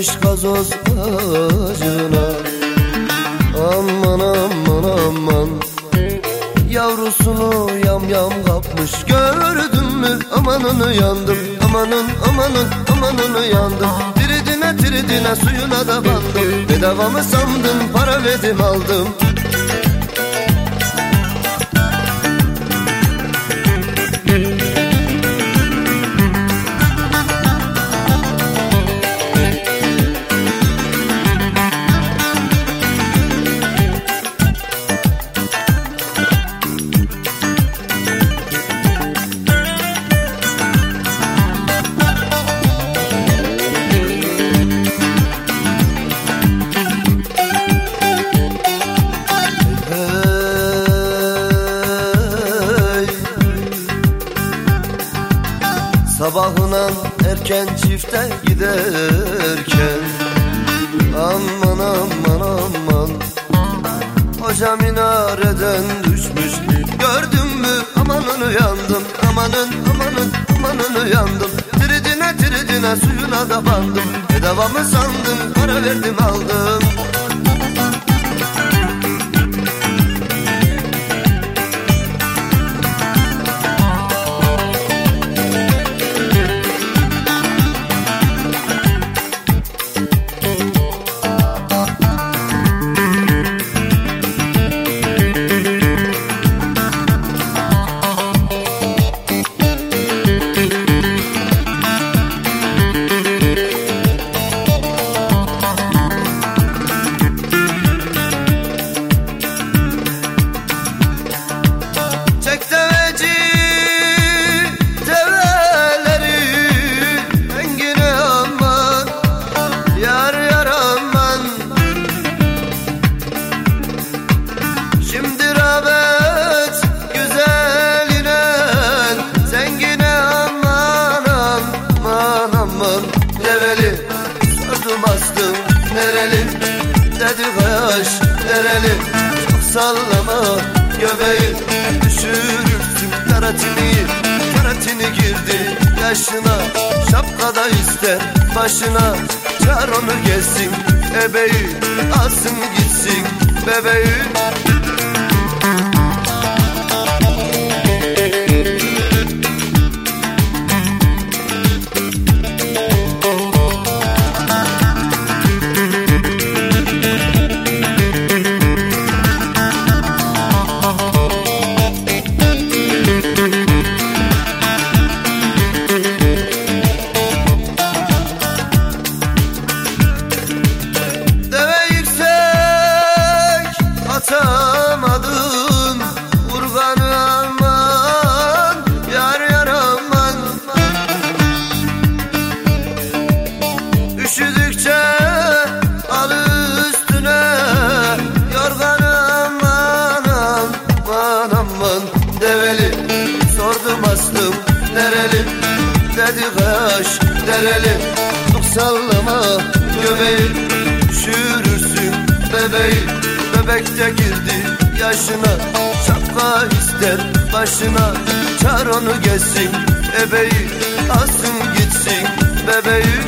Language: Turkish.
aşk gazoz ağacına Aman aman aman. Yavrusunu yam yam kapmış. Gördün mü? Amanını yandım. Amanın amanın amanını yandım Diridine tiridine suyuna da bandım Bedava mı sandın para verdim aldım. Sabahına erken çifte giderken Aman aman aman Hoca minareden düşmüş Gördün mü? Amanın uyandım Amanın amanın amanın uyandım Tiridine tiridine suyuna da bandım Bedava mı sandın para verdim aldım nereli Dedi kaş nereli Çok sallama göbeği Düşürürsün karatini. Karatini girdi yaşına Şapkada ister başına. Çağır onu gelsin ebeği Alsın gitsin bebeği dereli Çok sallama göbeği Düşürürsün bebeği Bebek de girdi yaşına Şapka ister başına. Çağır onu gelsin ebeği Alsın gitsin bebeği